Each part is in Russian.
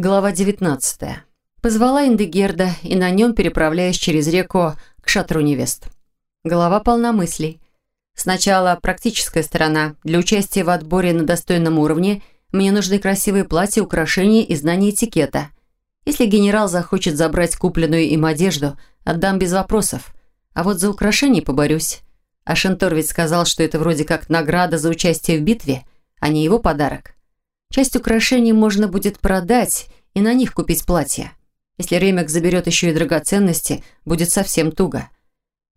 Глава 19. Позвала Индегерда и на нем переправляясь через реку к шатру невест. Голова полна мыслей. Сначала практическая сторона. Для участия в отборе на достойном уровне мне нужны красивые платья, украшения и знания этикета. Если генерал захочет забрать купленную им одежду, отдам без вопросов. А вот за украшения поборюсь. А Шентор ведь сказал, что это вроде как награда за участие в битве, а не его подарок. Часть украшений можно будет продать и на них купить платье. Если Ремек заберет еще и драгоценности, будет совсем туго.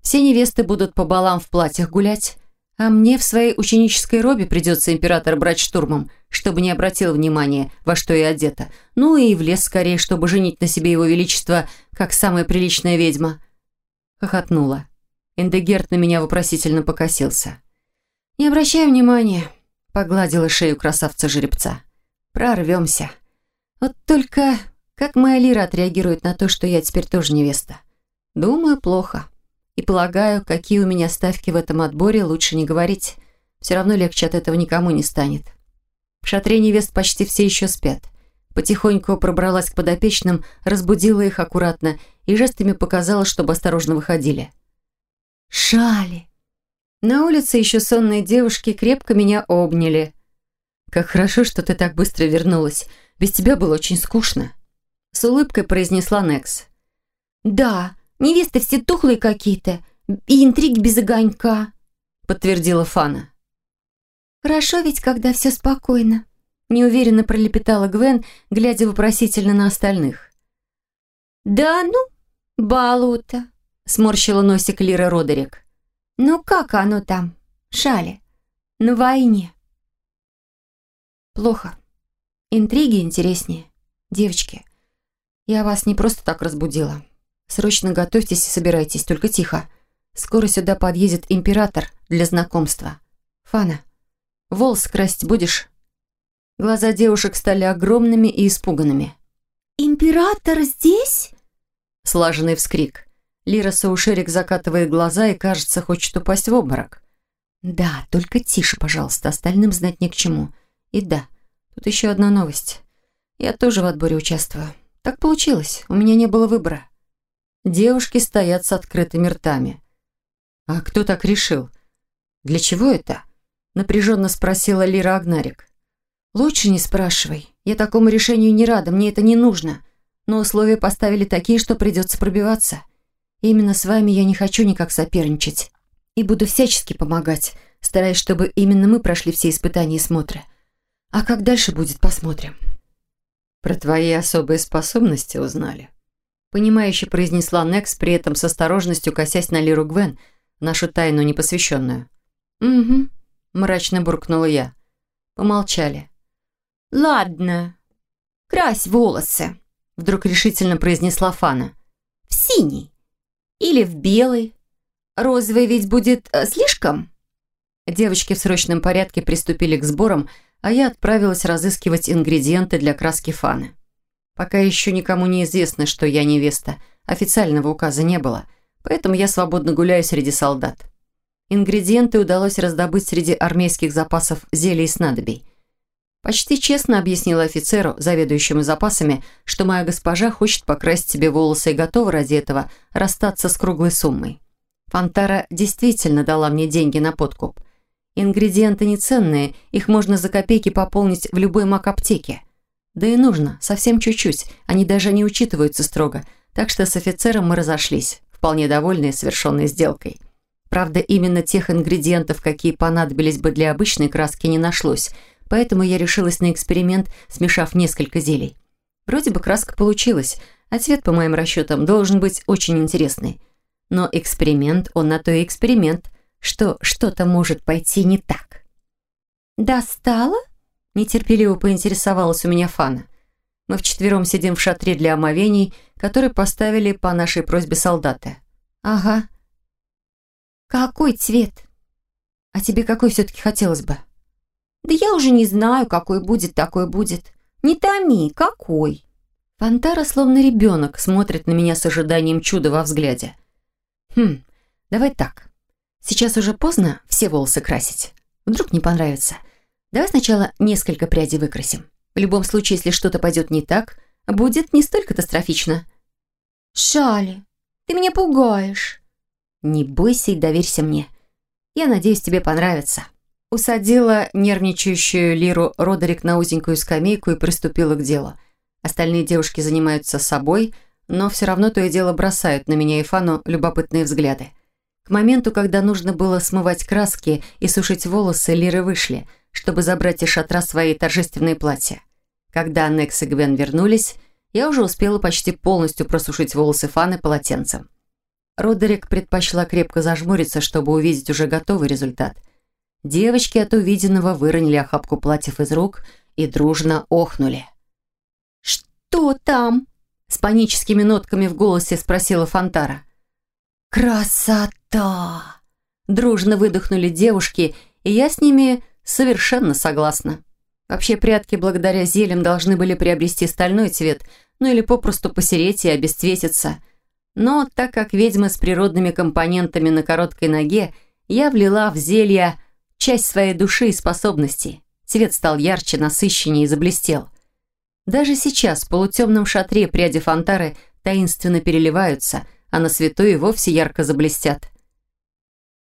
Все невесты будут по балам в платьях гулять, а мне в своей ученической робе придется император брать штурмом, чтобы не обратил внимания, во что я одета. Ну и в лес скорее, чтобы женить на себе его величество, как самая приличная ведьма. Хохотнула. Эндегерт на меня вопросительно покосился. «Не обращай внимания», Погладила шею красавца-жеребца. «Прорвемся. Вот только как моя Лира отреагирует на то, что я теперь тоже невеста? Думаю, плохо. И полагаю, какие у меня ставки в этом отборе, лучше не говорить. Все равно легче от этого никому не станет. В шатре невест почти все еще спят. Потихоньку пробралась к подопечным, разбудила их аккуратно и жестами показала, чтобы осторожно выходили. «Шали!» На улице еще сонные девушки крепко меня обняли. «Как хорошо, что ты так быстро вернулась. Без тебя было очень скучно», — с улыбкой произнесла Некс. «Да, невесты все тухлые какие-то, и интриги без огонька», — подтвердила Фана. «Хорошо ведь, когда все спокойно», — неуверенно пролепетала Гвен, глядя вопросительно на остальных. «Да ну, балута», — сморщила носик Лира Родерик. Ну как оно там, Шали, на войне? Плохо. Интриги интереснее. Девочки, я вас не просто так разбудила. Срочно готовьтесь и собирайтесь, только тихо. Скоро сюда подъедет император для знакомства. Фана, волос красить будешь? Глаза девушек стали огромными и испуганными. «Император здесь?» Слаженный вскрик. Лира Саушерик закатывает глаза и, кажется, хочет упасть в обморок. «Да, только тише, пожалуйста, остальным знать ни к чему. И да, тут еще одна новость. Я тоже в отборе участвую. Так получилось, у меня не было выбора». Девушки стоят с открытыми ртами. «А кто так решил? Для чего это?» Напряженно спросила Лира Агнарик. «Лучше не спрашивай. Я такому решению не рада, мне это не нужно. Но условия поставили такие, что придется пробиваться. Именно с вами я не хочу никак соперничать. И буду всячески помогать, стараясь, чтобы именно мы прошли все испытания и смотры. А как дальше будет, посмотрим. Про твои особые способности узнали. Понимающе произнесла Некс, при этом с осторожностью косясь на Лиру Гвен, нашу тайну непосвященную. «Угу», — мрачно буркнула я. Помолчали. «Ладно, крась волосы», — вдруг решительно произнесла Фана. «В синий. Или в белый. Розовый ведь будет э, слишком?» Девочки в срочном порядке приступили к сборам, а я отправилась разыскивать ингредиенты для краски фаны. Пока еще никому не известно, что я невеста. Официального указа не было, поэтому я свободно гуляю среди солдат. Ингредиенты удалось раздобыть среди армейских запасов зелий и снадобий. Почти честно объяснила офицеру, заведующему запасами, что моя госпожа хочет покрасить себе волосы и готова ради этого расстаться с круглой суммой. Фантара действительно дала мне деньги на подкуп. Ингредиенты не ценные, их можно за копейки пополнить в любой мак-аптеке. Да и нужно, совсем чуть-чуть, они даже не учитываются строго, так что с офицером мы разошлись, вполне довольные совершенной сделкой. Правда, именно тех ингредиентов, какие понадобились бы для обычной краски, не нашлось – поэтому я решилась на эксперимент, смешав несколько зелий. Вроде бы краска получилась, а цвет, по моим расчетам, должен быть очень интересный. Но эксперимент, он на то и эксперимент, что что-то может пойти не так. «Достала?» – нетерпеливо поинтересовалась у меня Фана. Мы вчетвером сидим в шатре для омовений, который поставили по нашей просьбе солдаты. «Ага». «Какой цвет? А тебе какой все-таки хотелось бы?» Да я уже не знаю, какой будет, такой будет. Не томи, какой?» Фантара, словно ребенок, смотрит на меня с ожиданием чуда во взгляде. «Хм, давай так. Сейчас уже поздно все волосы красить. Вдруг не понравится. Давай сначала несколько прядей выкрасим. В любом случае, если что-то пойдет не так, будет не столь катастрофично. «Шали, ты меня пугаешь». «Не бойся и доверься мне. Я надеюсь, тебе понравится». Усадила нервничающую Лиру Родерик на узенькую скамейку и приступила к делу. Остальные девушки занимаются собой, но все равно то и дело бросают на меня и Фану любопытные взгляды. К моменту, когда нужно было смывать краски и сушить волосы, Лиры вышли, чтобы забрать из шатра свои торжественные платья. Когда Некс и Гвен вернулись, я уже успела почти полностью просушить волосы Фаны полотенцем. Родерик предпочла крепко зажмуриться, чтобы увидеть уже готовый результат – Девочки от увиденного выронили охапку платьев из рук и дружно охнули. «Что там?» С паническими нотками в голосе спросила Фонтара. «Красота!» Дружно выдохнули девушки, и я с ними совершенно согласна. Вообще прятки благодаря зельям должны были приобрести стальной цвет, ну или попросту посереть и обесцветиться. Но так как ведьмы с природными компонентами на короткой ноге, я влила в зелья часть своей души и способностей. Цвет стал ярче, насыщеннее и заблестел. Даже сейчас в полутемном шатре пряди фонтары таинственно переливаются, а на свету и вовсе ярко заблестят.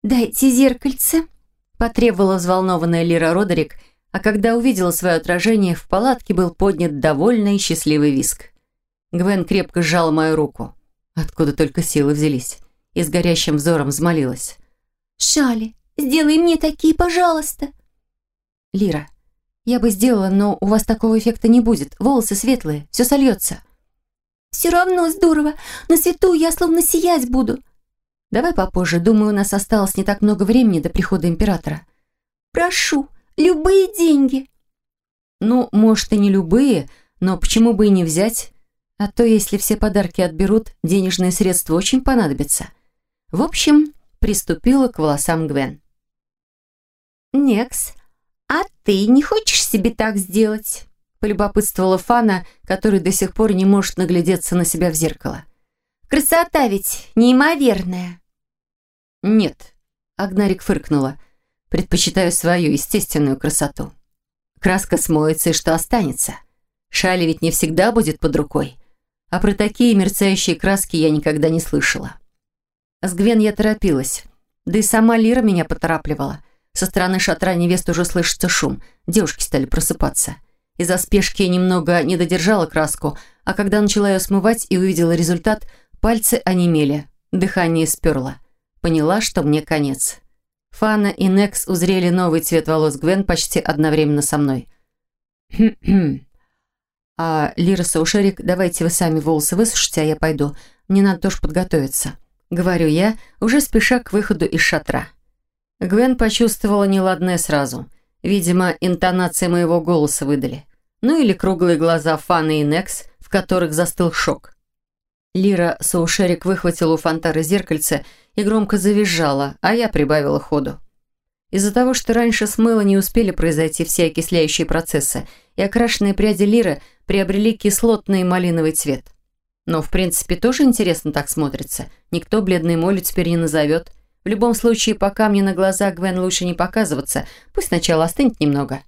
«Дайте зеркальце», – потребовала взволнованная Лира Родерик, а когда увидела свое отражение, в палатке был поднят довольный и счастливый виск. Гвен крепко сжала мою руку. Откуда только силы взялись. И с горящим взором взмолилась. «Шали, Сделай мне такие, пожалуйста!» «Лира, я бы сделала, но у вас такого эффекта не будет. Волосы светлые, все сольется». «Все равно здорово. На свету я словно сиять буду». «Давай попозже. Думаю, у нас осталось не так много времени до прихода императора». «Прошу, любые деньги». «Ну, может, и не любые, но почему бы и не взять? А то, если все подарки отберут, денежные средства очень понадобятся». В общем, приступила к волосам Гвен. «Некс, а ты не хочешь себе так сделать?» полюбопытствовала Фана, который до сих пор не может наглядеться на себя в зеркало. «Красота ведь неимоверная!» «Нет», — Агнарик фыркнула, «предпочитаю свою естественную красоту. Краска смоется, и что останется? Шали ведь не всегда будет под рукой, а про такие мерцающие краски я никогда не слышала». С Гвен я торопилась, да и сама Лира меня поторапливала. Со стороны шатра невест уже слышится шум. Девушки стали просыпаться. Из-за спешки немного не додержала краску, а когда начала ее смывать и увидела результат, пальцы онемели, дыхание сперло. Поняла, что мне конец. Фана и Некс узрели новый цвет волос Гвен почти одновременно со мной. «Хм-хм. А Лира Саушерик, давайте вы сами волосы высушите, а я пойду. Мне надо тоже подготовиться», — говорю я, уже спеша к выходу из шатра. Гвен почувствовала неладное сразу. Видимо, интонации моего голоса выдали. Ну или круглые глаза Фаны и Некс, в которых застыл шок. Лира Саушерик выхватила у Фонтары зеркальце и громко завизжала, а я прибавила ходу. Из-за того, что раньше с мыла не успели произойти все окисляющие процессы, и окрашенные пряди Лиры приобрели кислотный малиновый цвет. Но, в принципе, тоже интересно так смотрится. Никто бледный молю теперь не назовет. В любом случае, пока мне на глаза Гвен лучше не показываться, пусть сначала остынет немного.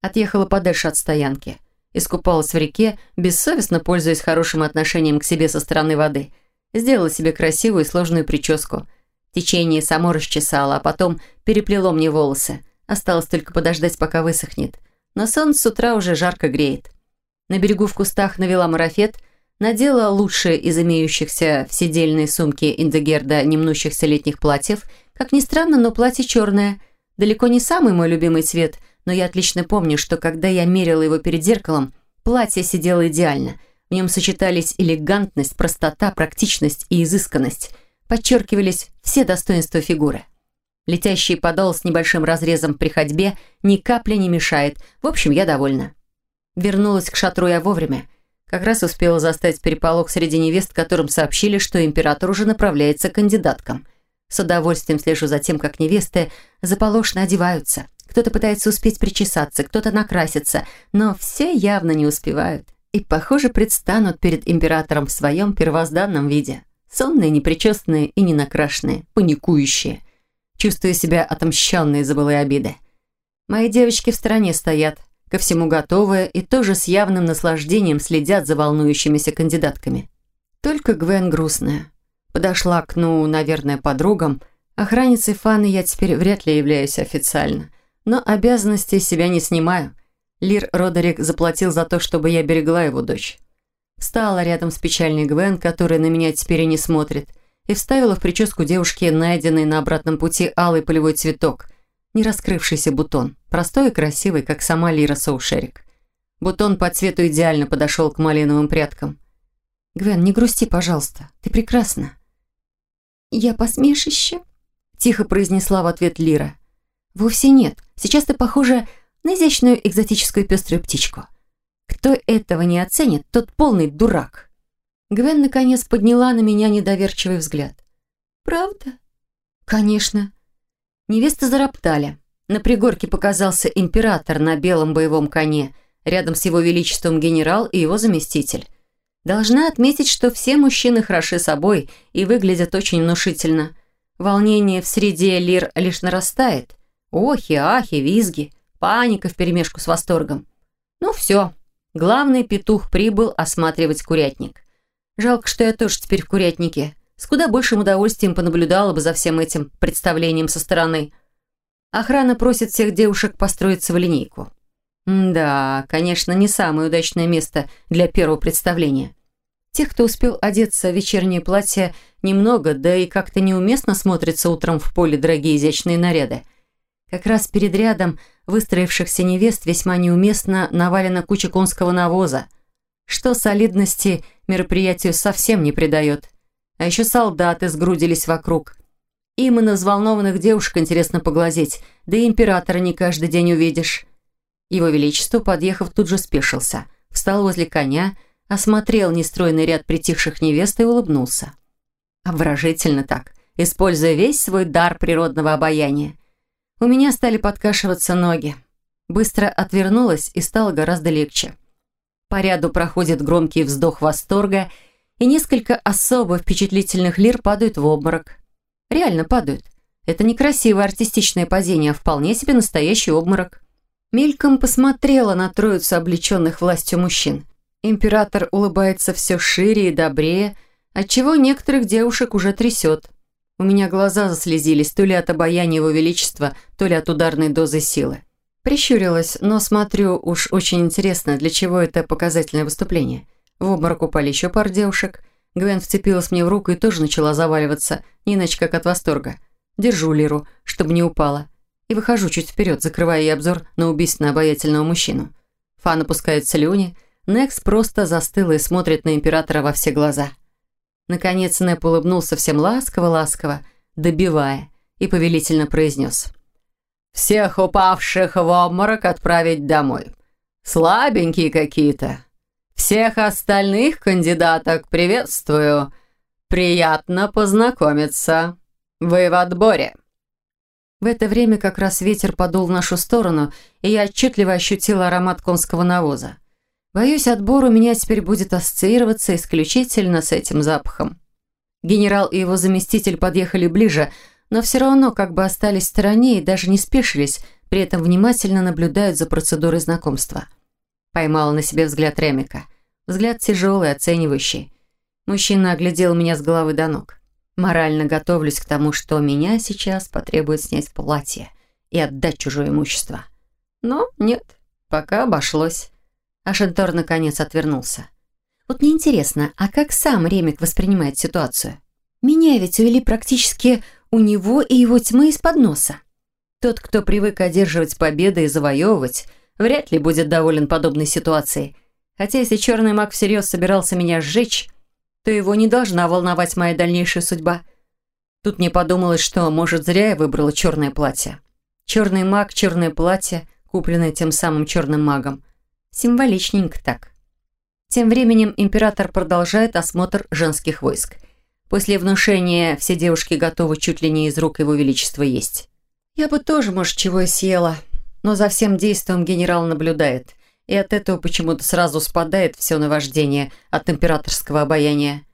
Отъехала подальше от стоянки. Искупалась в реке, бессовестно пользуясь хорошим отношением к себе со стороны воды. Сделала себе красивую и сложную прическу. Течение само расчесало, а потом переплело мне волосы. Осталось только подождать, пока высохнет. Но солнце с утра уже жарко греет. На берегу в кустах навела марафет – надела лучшее из имеющихся в сидельной сумке Индегерда немнущихся летних платьев. Как ни странно, но платье черное. Далеко не самый мой любимый цвет, но я отлично помню, что когда я мерила его перед зеркалом, платье сидело идеально. В нем сочетались элегантность, простота, практичность и изысканность. Подчеркивались все достоинства фигуры. Летящий подол с небольшим разрезом при ходьбе ни капли не мешает. В общем, я довольна. Вернулась к шатру я вовремя. Как раз успела застать переполох среди невест, которым сообщили, что император уже направляется к кандидаткам. С удовольствием слежу за тем, как невесты заполошно одеваются. Кто-то пытается успеть причесаться, кто-то накраситься, но все явно не успевают. И, похоже, предстанут перед императором в своем первозданном виде. Сонные, непричесанные и не накрашенные, паникующие. Чувствую себя отомщенной за былые обиды. Мои девочки в стороне стоят, ко всему готовая и тоже с явным наслаждением следят за волнующимися кандидатками. Только Гвен грустная. Подошла к, ну, наверное, подругам. Охранницей Фаны я теперь вряд ли являюсь официально. Но обязанности себя не снимаю. Лир Родерик заплатил за то, чтобы я берегла его дочь. Встала рядом с печальной Гвен, которая на меня теперь и не смотрит, и вставила в прическу девушки найденный на обратном пути алый полевой цветок, не раскрывшийся бутон, простой и красивый, как сама Лира Соушерик. Бутон по цвету идеально подошел к малиновым прядкам. «Гвен, не грусти, пожалуйста, ты прекрасна». «Я посмешище?» – тихо произнесла в ответ Лира. «Вовсе нет. Сейчас ты похожа на изящную экзотическую пеструю птичку. Кто этого не оценит, тот полный дурак». Гвен наконец подняла на меня недоверчивый взгляд. «Правда?» «Конечно». Невесты зароптали. На пригорке показался император на белом боевом коне, рядом с его величеством генерал и его заместитель. Должна отметить, что все мужчины хороши собой и выглядят очень внушительно. Волнение в среде лир лишь нарастает. Охи, ахи, визги, паника вперемешку с восторгом. Ну все, главный петух прибыл осматривать курятник. Жалко, что я тоже теперь в курятнике. С куда большим удовольствием понаблюдала бы за всем этим представлением со стороны. Охрана просит всех девушек построиться в линейку. да, конечно, не самое удачное место для первого представления. Тех, кто успел одеться в вечернее платье, немного, да и как-то неуместно смотрится утром в поле дорогие изящные наряды. Как раз перед рядом выстроившихся невест весьма неуместно навалена куча конского навоза, что солидности мероприятию совсем не придает. А еще солдаты сгрудились вокруг. Им и на взволнованных девушек интересно поглазеть, да и императора не каждый день увидишь. Его Величество, подъехав, тут же спешился. Встал возле коня, осмотрел нестройный ряд притихших невест и улыбнулся. Обворожительно так, используя весь свой дар природного обаяния. У меня стали подкашиваться ноги. Быстро отвернулась и стало гораздо легче. По ряду проходит громкий вздох восторга – и несколько особо впечатлительных лир падают в обморок. Реально падают. Это не красивое артистичное падение, а вполне себе настоящий обморок. Мельком посмотрела на троицу облеченных властью мужчин. Император улыбается все шире и добрее, отчего некоторых девушек уже трясет. У меня глаза заслезились то ли от обаяния его величества, то ли от ударной дозы силы. Прищурилась, но смотрю, уж очень интересно, для чего это показательное выступление. В обморок упали еще пар девушек. Гвен вцепилась мне в руку и тоже начала заваливаться, не иначе как от восторга. Держу Лиру, чтобы не упала. И выхожу чуть вперед, закрывая ей обзор на убийственно обаятельного мужчину. Фан опускает слюни. Некс просто застыл и смотрит на императора во все глаза. Наконец Нэп улыбнулся всем ласково-ласково, добивая, и повелительно произнес. «Всех упавших в обморок отправить домой. Слабенькие какие-то. Всех остальных кандидаток приветствую. Приятно познакомиться. Вы в отборе». В это время как раз ветер подул в нашу сторону, и я отчетливо ощутила аромат конского навоза. Боюсь, отбор у меня теперь будет ассоциироваться исключительно с этим запахом. Генерал и его заместитель подъехали ближе, но все равно как бы остались в стороне и даже не спешились, при этом внимательно наблюдают за процедурой знакомства. Поймала на себе взгляд Ремика. Взгляд тяжелый, оценивающий. Мужчина оглядел меня с головы до ног. Морально готовлюсь к тому, что меня сейчас потребует снять платье и отдать чужое имущество. Но нет, пока обошлось. А Шентор наконец отвернулся. Вот мне интересно, а как сам Ремик воспринимает ситуацию? Меня ведь увели практически у него и его тьмы из-под носа. Тот, кто привык одерживать победы и завоевывать, вряд ли будет доволен подобной ситуацией. Хотя если черный маг всерьез собирался меня сжечь, то его не должна волновать моя дальнейшая судьба. Тут мне подумалось, что, может, зря я выбрала черное платье. Черный маг, черное платье, купленное тем самым черным магом. Символичненько так. Тем временем император продолжает осмотр женских войск. После внушения все девушки готовы чуть ли не из рук его величества есть. Я бы тоже, может, чего и съела, но за всем действием генерал наблюдает, и от этого почему-то сразу спадает все наваждение от императорского обаяния.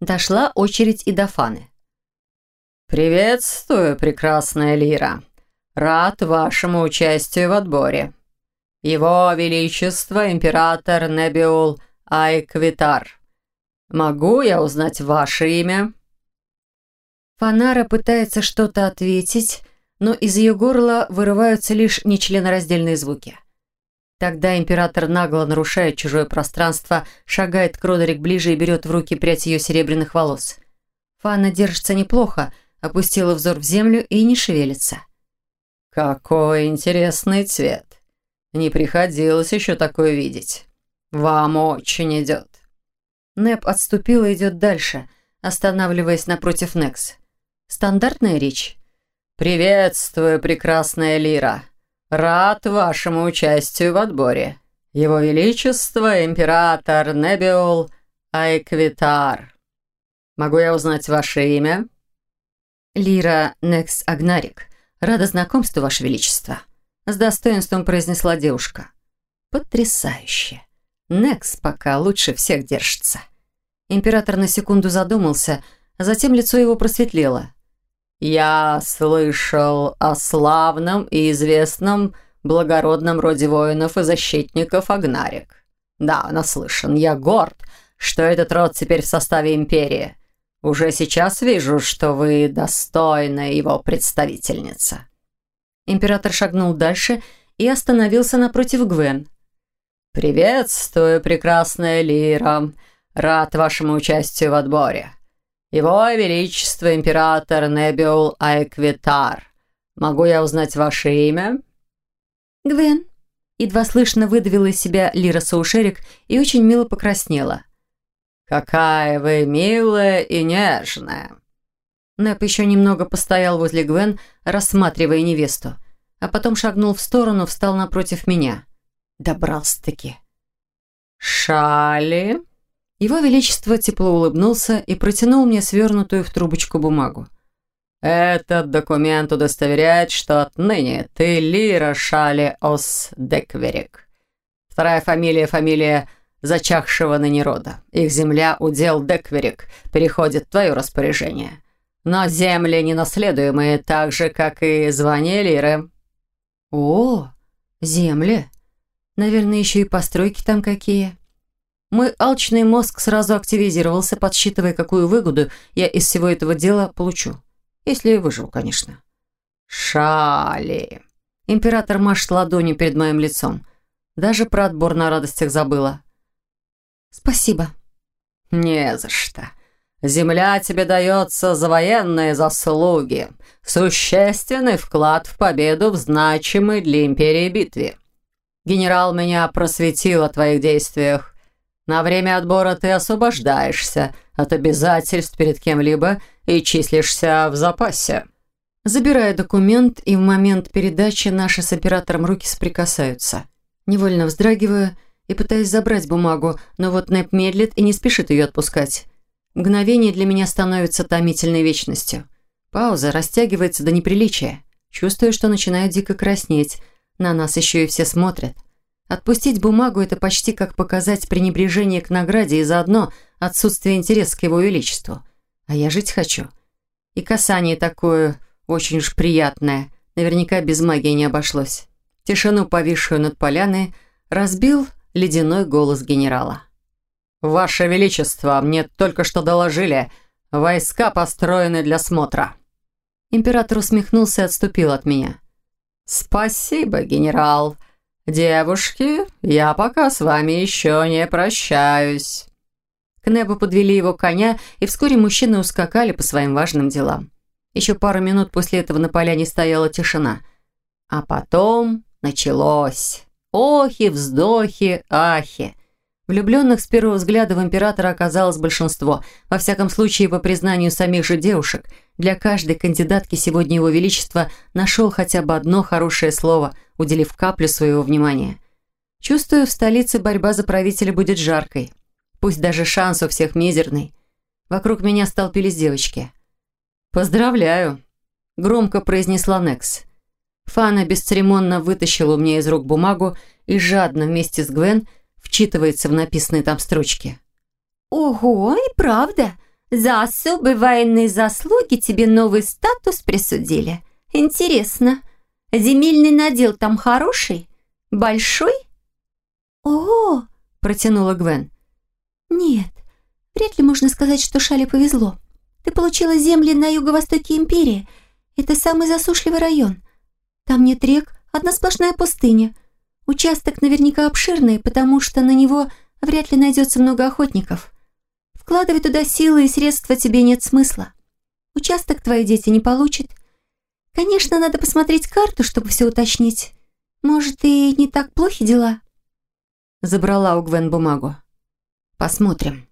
Дошла очередь и до Фаны. «Приветствую, прекрасная Лира. Рад вашему участию в отборе. Его Величество император Небиул Айквитар. Могу я узнать ваше имя?» Фанара пытается что-то ответить, но из ее горла вырываются лишь нечленораздельные звуки. Тогда император нагло нарушает чужое пространство, шагает к Родерик ближе и берет в руки прядь ее серебряных волос. Фана держится неплохо, опустила взор в землю и не шевелится. «Какой интересный цвет! Не приходилось еще такое видеть. Вам очень идет». Нэп отступила и идет дальше, останавливаясь напротив Некс. Стандартная речь. «Приветствую, прекрасная Лира. Рад вашему участию в отборе. Его Величество, император Небиул Айквитар. Могу я узнать ваше имя?» «Лира Некс Агнарик. Рада знакомству, Ваше Величество», — с достоинством произнесла девушка. «Потрясающе. Некс пока лучше всех держится». Император на секунду задумался, затем лицо его просветлело. «Я слышал о славном и известном благородном роде воинов и защитников Агнарик. Да, наслышан, я горд, что этот род теперь в составе империи. Уже сейчас вижу, что вы достойна его представительница». Император шагнул дальше и остановился напротив Гвен. «Приветствую, прекрасная Лира. Рад вашему участию в отборе. Его Величество Император Небиул Айквитар. Могу я узнать ваше имя?» «Гвен». Едва слышно выдавила из себя Лира Саушерик и очень мило покраснела. «Какая вы милая и нежная!» Нэп еще немного постоял возле Гвен, рассматривая невесту, а потом шагнул в сторону, встал напротив меня. Добрался-таки. «Шали?» Его Величество тепло улыбнулся и протянул мне свернутую в трубочку бумагу. «Этот документ удостоверяет, что отныне ты Лира Шали Ос Декверик. Вторая фамилия – фамилия зачахшего ныне рода. Их земля, удел Декверик, переходит в твое распоряжение. Но земли ненаследуемые, так же, как и звание Лиры». «О, земли. Наверное, еще и постройки там какие». Мой алчный мозг сразу активизировался, подсчитывая, какую выгоду я из всего этого дела получу. Если выживу, конечно. «Шали!» Император машет ладонью перед моим лицом. Даже про отбор на радостях забыла. «Спасибо». «Не за что. Земля тебе дается за военные заслуги. Существенный вклад в победу в значимой для империи битве. Генерал меня просветил о твоих действиях. На время отбора ты освобождаешься от обязательств перед кем-либо и числишься в запасе». Забираю документ, и в момент передачи наши с оператором руки соприкасаются. Невольно вздрагиваю и пытаюсь забрать бумагу, но вот Нэп медлит и не спешит ее отпускать. Мгновение для меня становится томительной вечностью. Пауза растягивается до неприличия. Чувствую, что начинаю дико краснеть. На нас еще и все смотрят. Отпустить бумагу – это почти как показать пренебрежение к награде и заодно отсутствие интереса к его величеству. А я жить хочу. И касание такое очень уж приятное. Наверняка без магии не обошлось. Тишину, повисшую над поляной, разбил ледяной голос генерала. «Ваше Величество, мне только что доложили. Войска построены для смотра». Император усмехнулся и отступил от меня. «Спасибо, генерал. «Девушки, я пока с вами еще не прощаюсь». К небу подвели его коня, и вскоре мужчины ускакали по своим важным делам. Еще пару минут после этого на поляне стояла тишина. А потом началось. Охи, вздохи, ахи. Влюбленных с первого взгляда в императора оказалось большинство. Во всяком случае, по признанию самих же девушек, для каждой кандидатки сегодня его величество нашел хотя бы одно хорошее слово, уделив каплю своего внимания. Чувствую, в столице борьба за правителя будет жаркой. Пусть даже шанс у всех мизерный. Вокруг меня столпились девочки. «Поздравляю!» – громко произнесла Некс. Фана бесцеремонно вытащила у меня из рук бумагу и жадно вместе с Гвен – вчитывается в написанные там строчки. «Ого, и правда! За особые военные заслуги тебе новый статус присудили. Интересно, земельный надел там хороший? Большой?» «О!» – протянула Гвен. «Нет, вряд ли можно сказать, что Шале повезло. Ты получила земли на юго-востоке Империи. Это самый засушливый район. Там нет рек, одна сплошная пустыня. Участок наверняка обширный, потому что на него вряд ли найдется много охотников. Вкладывать туда силы и средства тебе нет смысла. Участок твои дети не получат. Конечно, надо посмотреть карту, чтобы все уточнить. Может, и не так плохи дела?» Забрала у Гвен бумагу. «Посмотрим».